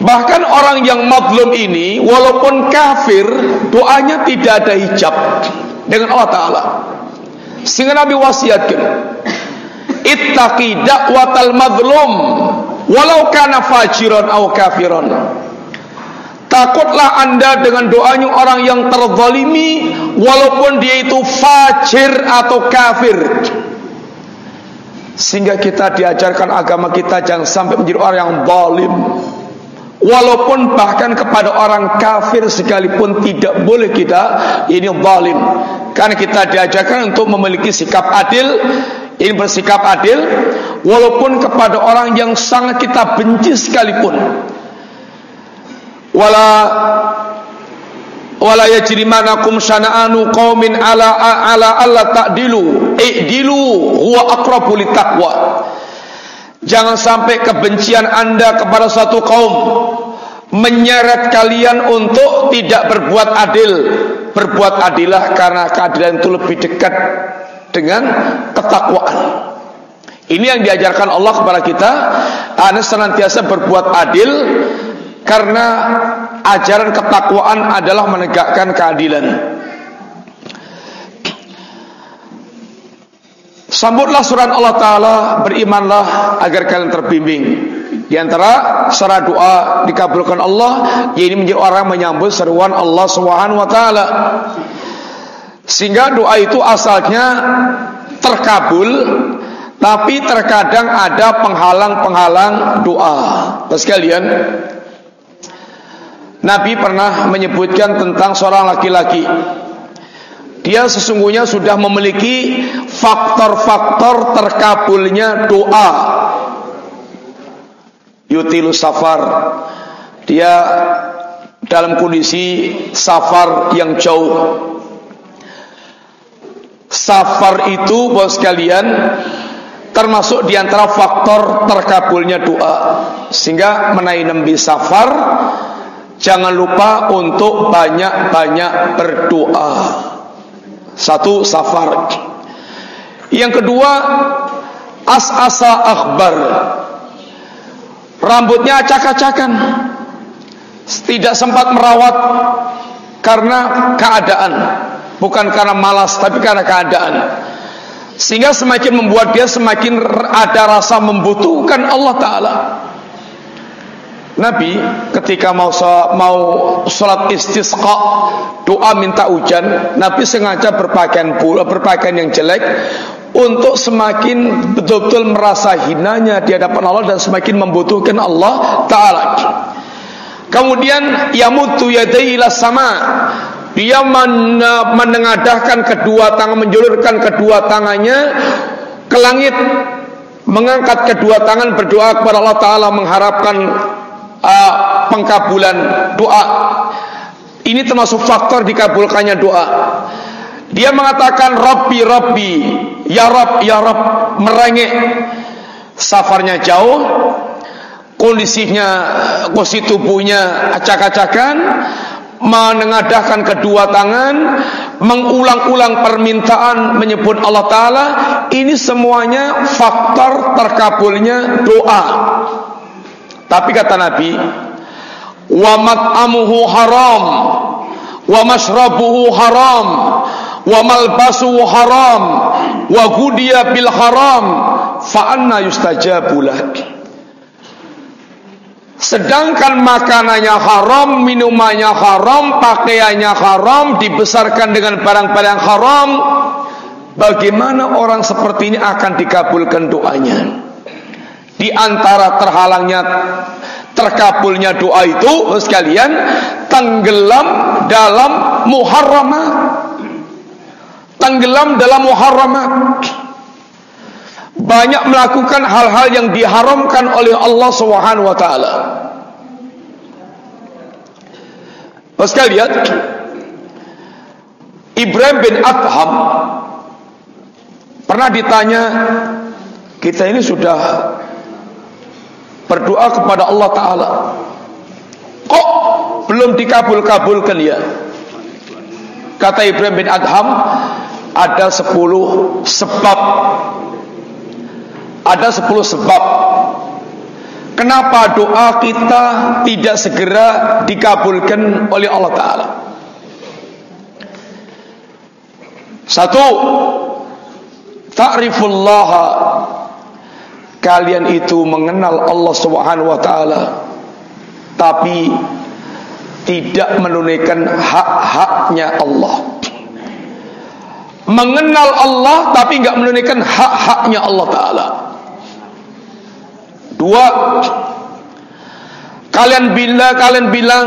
Bahkan orang yang mazlum ini Walaupun kafir Doanya tidak ada hijab Dengan Allah ta'ala. Sehingga Nabi wasiatkan Ittaqi da'watal mazlum Walau kana fajiran atau kafiran. Takutlah anda dengan doanya orang yang terzalimi Walaupun dia itu fajir atau kafir. Sehingga kita diajarkan agama kita Jangan sampai menjadi orang yang zalim. Walaupun bahkan kepada orang kafir sekalipun Tidak boleh kita ini zalim. Karena kita diajarkan untuk memiliki sikap adil Ini bersikap adil Walaupun kepada orang yang sangat kita benci sekalipun. Wala wala yajrimanakum syana'anu qaumin ala ala alla ta'dilu. I'dilu huwa aqrabu litaqwa. Jangan sampai kebencian Anda kepada satu kaum menyeret kalian untuk tidak berbuat adil. Berbuat adilah karena keadilan itu lebih dekat dengan ketakwaan. Ini yang diajarkan Allah kepada kita Anda senantiasa berbuat adil karena ajaran ketakwaan adalah menegakkan keadilan. Sambutlah surat Allah Ta'ala Berimanlah agar kalian terbimbing. Di antara syarat doa Dikabulkan Allah Yaitu menjadi orang menyambut seruan Allah Subhanahu Wa Ta'ala Sehingga doa itu asalnya terkabul tapi terkadang ada penghalang-penghalang doa. Terus sekalian, Nabi pernah menyebutkan tentang seorang laki-laki. Dia sesungguhnya sudah memiliki faktor-faktor terkabulnya doa. Yutilu safar. Dia dalam kondisi safar yang jauh. Safar itu bos sekalian termasuk di antara faktor terkabulnya doa. Sehingga menaik nabi safar jangan lupa untuk banyak-banyak berdoa. Satu safar. Yang kedua as-asa akhbar. Rambutnya acak-acakan. Tidak sempat merawat karena keadaan bukan karena malas tapi karena keadaan sehingga semakin membuat dia semakin ada rasa membutuhkan Allah Taala. Nabi ketika mau mau sholat istisqa doa minta hujan, Nabi sengaja berpakaian berpakaian yang jelek untuk semakin betul-betul merasa hinanya di hadapan Allah dan semakin membutuhkan Allah Taala. Kemudian yamutu yadai ila sama dia menengadahkan kedua tangan menjulurkan kedua tangannya ke langit mengangkat kedua tangan berdoa kepada Allah taala mengharapkan uh, pengkabulan doa. Ini termasuk faktor dikabulkannya doa. Dia mengatakan Rabbi Rabbi Ya Rabb Ya Rabb merengek. Safarnya jauh kondisinya kondisi tubuhnya acak-acakan menengadahkan kedua tangan, mengulang-ulang permintaan menyebut Allah Ta'ala, ini semuanya faktor terkabulnya doa. Tapi kata Nabi, wa mat'amuhu haram, wa mashrabuhu haram, wa malbasuhu haram, wa gudiya bil haram, fa anna yustajabu Sedangkan makanannya haram, minumannya haram, pakaiannya haram, dibesarkan dengan barang-barang haram. Bagaimana orang seperti ini akan dikabulkan doanya? Di antara terhalangnya terkabulnya doa itu sekalian tenggelam dalam muharramat. Tenggelam dalam muharramat banyak melakukan hal-hal yang diharamkan oleh Allah Subhanahu wa taala. Sekalian Ibrahim bin Adham pernah ditanya kita ini sudah berdoa kepada Allah taala. Kok belum dikabul-kabulkan ya? Kata Ibrahim bin Adham ada sepuluh sebab ada sepuluh sebab Kenapa doa kita tidak segera dikabulkan oleh Allah Ta'ala Satu Ta'rifullah Kalian itu mengenal Allah Subhanahu wa taala tapi tidak menunaikan hak-haknya Allah. Mengenal Allah tapi enggak menunaikan hak-haknya Allah taala. Dua Kalian bila kalian bilang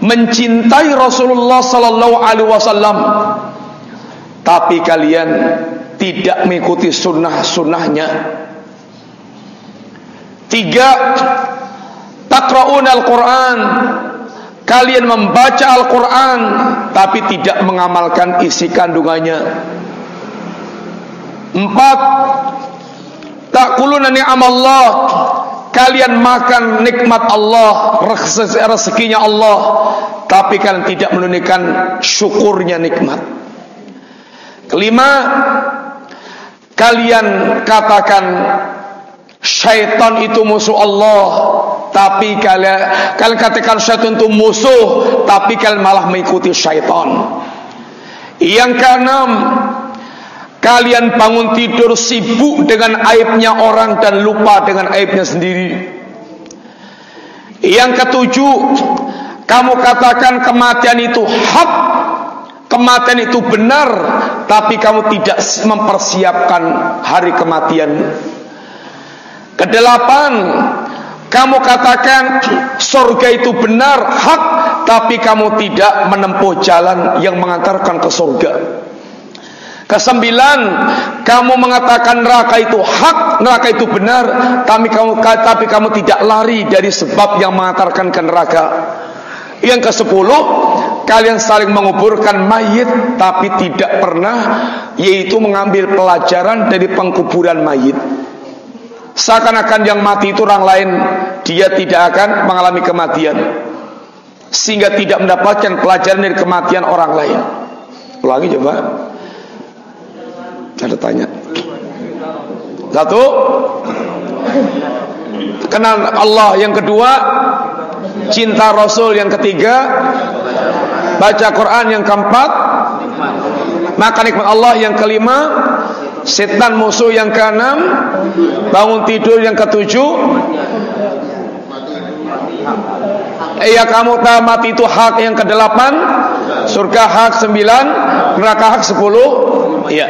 mencintai Rasulullah sallallahu alaihi wasallam tapi kalian tidak mengikuti sunnah-sunnahnya. Tiga, takraun Al-Quran. Kalian membaca Al-Quran tapi tidak mengamalkan isi kandungannya. Empat, Takuluna ni'am Allah. Kalian makan nikmat Allah Rezekinya Allah. Tapi kalian tidak menunjukkan syukurnya nikmat. Kelima Kalian katakan Syaitan itu musuh Allah. Tapi kalian Kalian katakan syaitan itu musuh Tapi kalian malah mengikuti syaitan. Yang keenam Kalian bangun tidur sibuk dengan aibnya orang dan lupa dengan aibnya sendiri. Yang ketujuh, kamu katakan kematian itu hak, kematian itu benar tapi kamu tidak mempersiapkan hari kematian kedelapan kamu katakan surga itu benar hak tapi kamu tidak menempuh jalan yang mengantarkan ke surga Kesembilan, kamu mengatakan neraka itu hak, neraka itu benar, tapi kamu tapi kamu tidak lari dari sebab yang mengantarkan ke neraka. Yang ke sepuluh, kalian saling menguburkan mayit tapi tidak pernah yaitu mengambil pelajaran dari pengkuburan mayit. Seakan-akan yang mati itu orang lain, dia tidak akan mengalami kematian. Sehingga tidak mendapatkan pelajaran dari kematian orang lain. Ulangi coba. Ada tanya. Satu, kenal Allah. Yang kedua, cinta Rasul. Yang ketiga, baca Quran. Yang keempat, makan nikmat Allah. Yang kelima, setan musuh. Yang keenam, bangun tidur. Yang ketujuh, Iya kamu tahu mati itu hak yang kedelapan Surga hak sembilan Neraka hak sepuluh Iya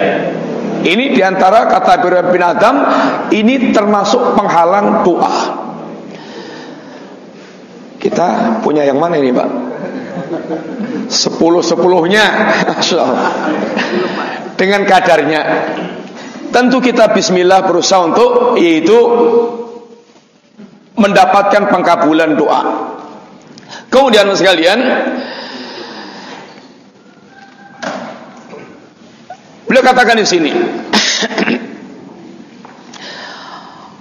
ini di antara kata Ibrahim bin Adam Ini termasuk penghalang doa. Kita punya yang mana ini Pak? Sepuluh-sepuluhnya. Dengan kadarnya. Tentu kita bismillah berusaha untuk Yaitu Mendapatkan pengkabulan doa. Kemudian sekalian Beliau katakan di sini.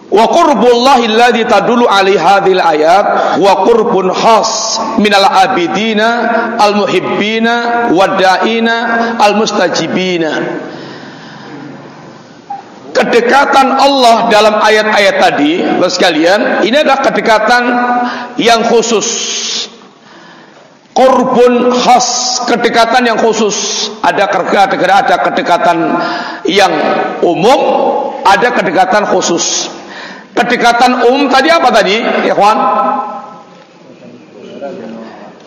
Wa qurbullahi alladhi tadulu alaihi hadhil ayat wa qurbun khas minal abidina al muhibbina wadaina al mustajibina. Kedekatan Allah dalam ayat-ayat tadi, sekalian, ini adalah kedekatan yang khusus Korbun khas kedekatan yang khusus. Ada kedekatan ada kedekatan yang umum ada kedekatan khusus. Kedekatan umum tadi apa tadi ikhwan?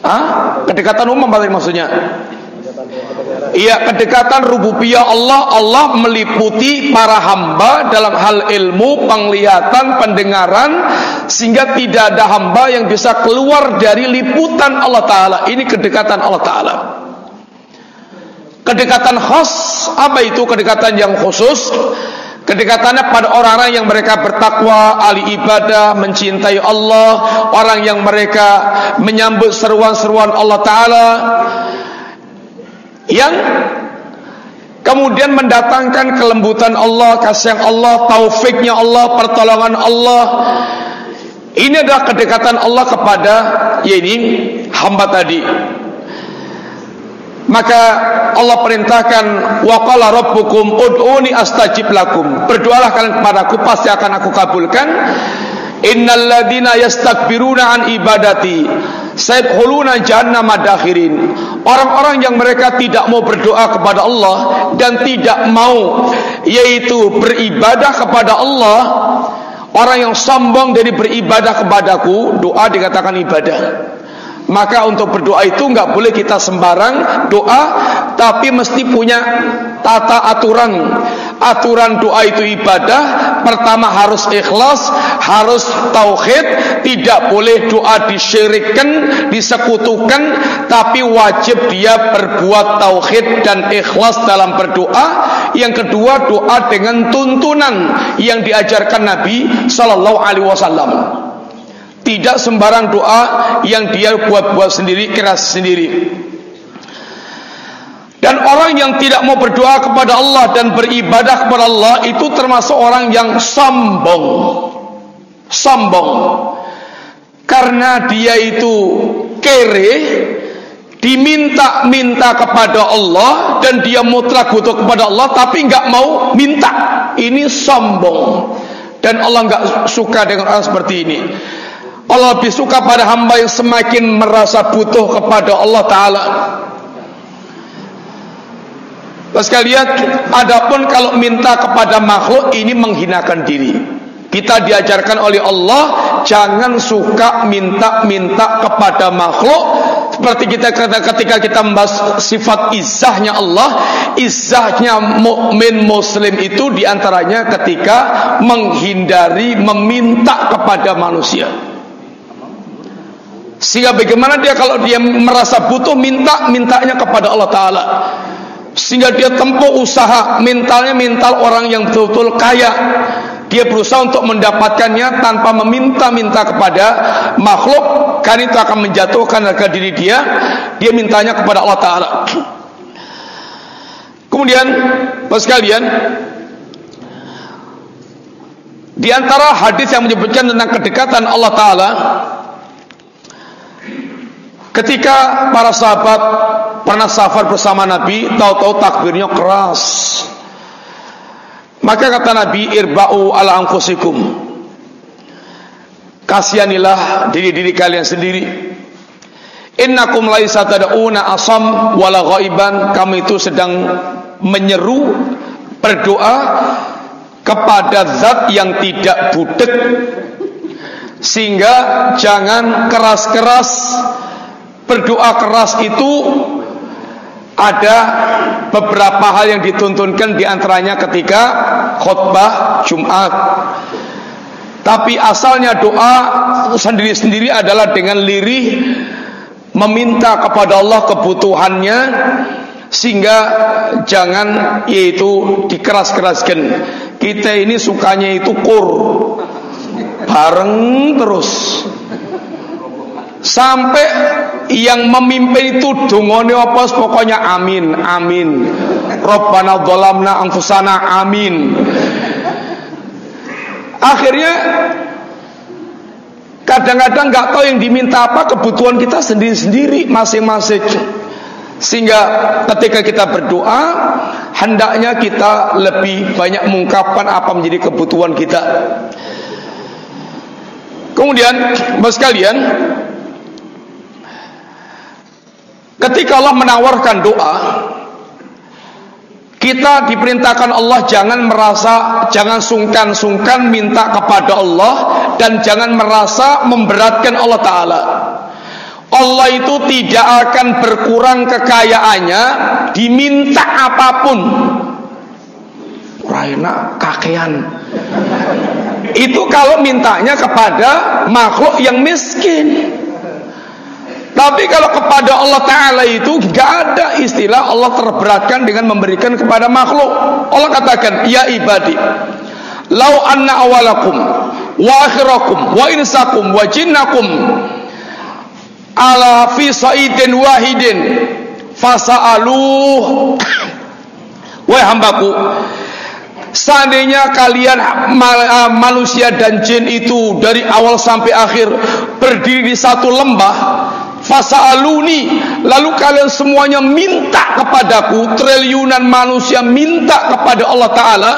Ah kedekatan umum apa maksudnya? Iya kedekatan rububiyah Allah. Allah meliputi para hamba dalam hal ilmu, penglihatan, pendengaran sehingga tidak ada hamba yang bisa keluar dari liputan Allah taala. Ini kedekatan Allah taala. Kedekatan khas apa itu kedekatan yang khusus? Kedekatannya pada orang-orang yang mereka bertakwa, ahli ibadah, mencintai Allah, orang yang mereka menyambut seruan-seruan Allah taala yang kemudian mendatangkan kelembutan Allah, kasih Allah, taufiknya Allah, pertolongan Allah. Ini adalah kedekatan Allah kepada ya ini hamba tadi. Maka Allah perintahkan wa qala rabbukum ud'uni astajib lakum. Berdoalah kalian kepadaku pasti akan aku kabulkan. Innal ladzina yastakbiruna an ibadati sayadkhuluna jahannama dakhirin. Orang-orang yang mereka tidak mau berdoa kepada Allah dan tidak mau yaitu beribadah kepada Allah, orang yang sombong dari beribadah kepadaku, doa dikatakan ibadah. Maka untuk berdoa itu nggak boleh kita sembarang doa, tapi mesti punya tata aturan aturan doa itu ibadah. Pertama harus ikhlas harus tauhid. Tidak boleh doa disyirikkan disekutukan. Tapi wajib dia berbuat tauhid dan ikhlas dalam berdoa. Yang kedua doa dengan tuntunan yang diajarkan Nabi sallallahu alaihi wasallam. Tidak sembarang doa yang dia buat-buat sendiri keras sendiri dan orang yang tidak mau berdoa kepada Allah dan beribadah kepada Allah itu termasuk orang yang sombong. Sombong. Karena dia itu kere, diminta-minta kepada Allah dan dia mutlak butuh kepada Allah tapi nggak mau minta. Ini sombong. Dan Allah nggak suka dengan orang seperti ini. Allah lebih suka pada hamba yang semakin merasa butuh kepada Allah Ta'ala Sekalian, adapun kalau minta kepada makhluk ini menghinakan diri. Kita diajarkan oleh Allah jangan suka minta-minta kepada makhluk seperti kita ketika kita membahas sifat izahnya Allah, izahnya mukmin muslim itu di antaranya ketika menghindari meminta kepada manusia. Sehingga bagaimana dia kalau dia merasa butuh minta mintanya kepada Allah Taala. Sehingga dia tempuh usaha mintalnya mintal orang yang betul-betul kaya. Dia berusaha untuk mendapatkannya tanpa meminta-minta kepada makhluk. Karena itu akan menjatuhkan harga diri dia. Dia mintanya kepada Allah Ta'ala. Kemudian Bapak sekalian di antara hadis yang menyebutkan tentang kedekatan Allah Ta'ala ketika para sahabat pernah safar bersama Nabi tahu-tahu takbirnya keras maka kata Nabi irba'u ala anfusikum. Kasihanilah diri-diri kalian sendiri. Innakum laisa tad'una asam wala ghaiban. Kamu itu sedang menyeru berdoa kepada zat yang tidak budek sehingga jangan keras-keras berdoa keras itu ada beberapa hal yang dituntunkan di antaranya ketika khutbah Jumat. Tapi asalnya doa sendiri-sendiri adalah dengan lirih meminta kepada Allah kebutuhannya sehingga jangan yaitu dikeras-keraskan. Kita ini sukanya itu kur bareng terus sampai yang memimpin itu dungone apa? Pokoknya amin amin. Rabbana dhalamna anfusana amin. Akhirnya kadang-kadang nggak tahu yang diminta apa kebutuhan kita sendiri-sendiri masing-masing. Sehingga ketika kita berdoa hendaknya kita lebih banyak mengungkapkan apa menjadi kebutuhan kita. Kemudian Mas kalian Ketika Allah menawarkan doa, kita diperintahkan Allah jangan merasa, jangan sungkan-sungkan minta kepada Allah dan jangan merasa memberatkan Allah Ta'ala. Allah itu tidak akan berkurang kekayaannya diminta apa pun. Raina kakean. Itu kalau mintanya kepada makhluk yang miskin. Tapi kalau kepada Allah Ta'ala itu gak ada istilah Allah terberatkan dengan memberikan kepada makhluk. Allah katakan, Ya ibadi, Lau anna awalakum, wa akhirakum, wa insakum, wa jinnakum, ala fi sa'idin wahidin, fasa'aluh. Wahai hambaku, Seandainya kalian manusia dan jin itu dari awal sampai akhir berdiri di satu lembah, Fasa'aluni Lalu kalian semuanya minta kepadaku Triliunan manusia minta kepada Allah Ta'ala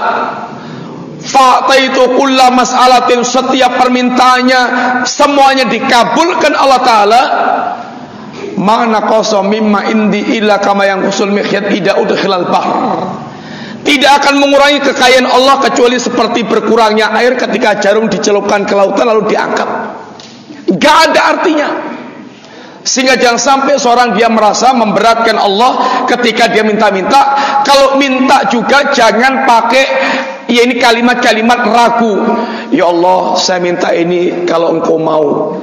Fa'taitu kulla mas'alatin Setiap permintaannya Semuanya dikabulkan Allah Ta'ala Mana koso mimma indi illa kama yang usul mikhyat Ida udkhilal bahr tidak akan mengurangi kekayaan Allah kecuali seperti berkurangnya air ketika jarum dicelupkan ke lautan lalu diangkat. Gak ada artinya. Sehingga jangan sampai seorang dia merasa memberatkan Allah ketika dia minta-minta. Kalau minta juga jangan pakai ya ini kalimat-kalimat ragu. Ya Allah, saya minta ini kalau engkau mau.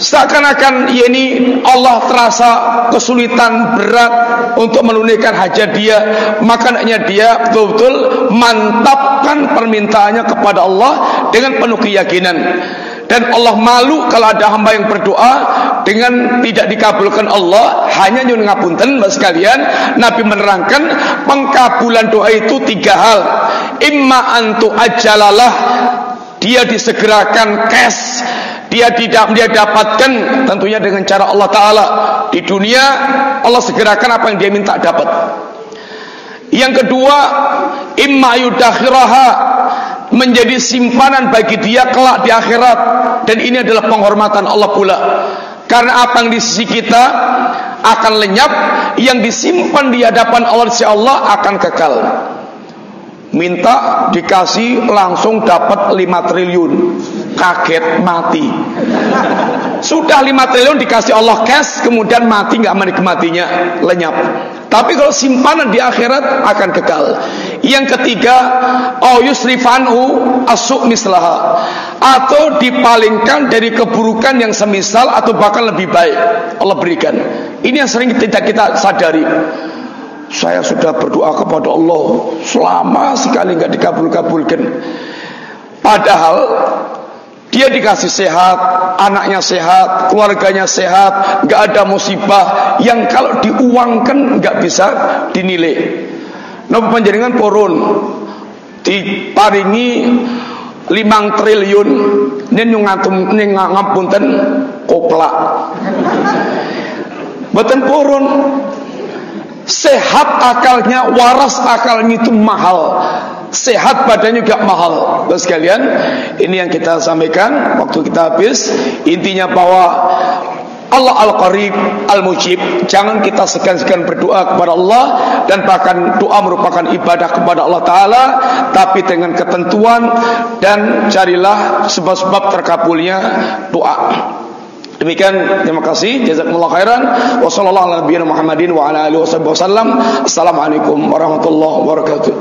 Seakan-akan ya ini Allah terasa kesulitan berat untuk menunaikan hajat dia, makanya dia betul-betul mantapkan permintaannya kepada Allah dengan penuh keyakinan dan Allah malu kalau ada hamba yang berdoa dengan tidak dikabulkan Allah. Hanya nyun ngapunten mas sekalian. Nabi menerangkan pengkabulan doa itu tiga hal. Imma antu ajalalah dia disegerakan cash. Dia tidak dia dapatkan tentunya dengan cara Allah Ta'ala. Di dunia Allah segerakan apa yang dia minta dapat. Yang kedua imma yudakhiraha menjadi simpanan bagi dia kelak di akhirat. Dan ini adalah penghormatan Allah pula. Karena apa yang di sisi kita akan lenyap yang disimpan di hadapan Allah si Allah akan kekal minta dikasih langsung dapat 5 triliun. Kaget mati. Sudah 5 triliun dikasih Allah cash, kemudian mati nggak menikmatinya, lenyap. Tapi kalau simpanan di akhirat akan kekal. Yang ketiga, au yusrifanu asuk mislaha atau dipalingkan dari keburukan yang semisal atau bahkan lebih baik Allah berikan. Ini yang sering tidak kita sadari. Saya sudah berdoa kepada Allah selama sekali nggak dikabul-kabulkan. Padahal dia dikasih sehat, anaknya sehat, keluarganya sehat, nggak ada musibah. Yang kalau diuangkan nggak bisa dinilai. Nah panjenengan purun? Diparingi limang triliun. Nen ngatum ning ngapunten koplak. Boten purun. Sehat akalnya, waras akalnya itu mahal sehat badannya juga mahal. Terus sekalian, ini yang kita sampaikan waktu kita habis. Intinya bahwa Allah Al-Qarib Al-Mujib Jangan kita segan-segan berdoa kepada Allah Dan bahkan doa merupakan ibadah kepada Allah Ta'ala Tapi dengan ketentuan Dan carilah sebab-sebab terkabulnya doa Demikian terima kasih jazakumullah khairan wa sallallahu ala nabiyina Muhammadin wa ala alihi wasallam. Assalamualaikum warahmatullahi wabarakatuh.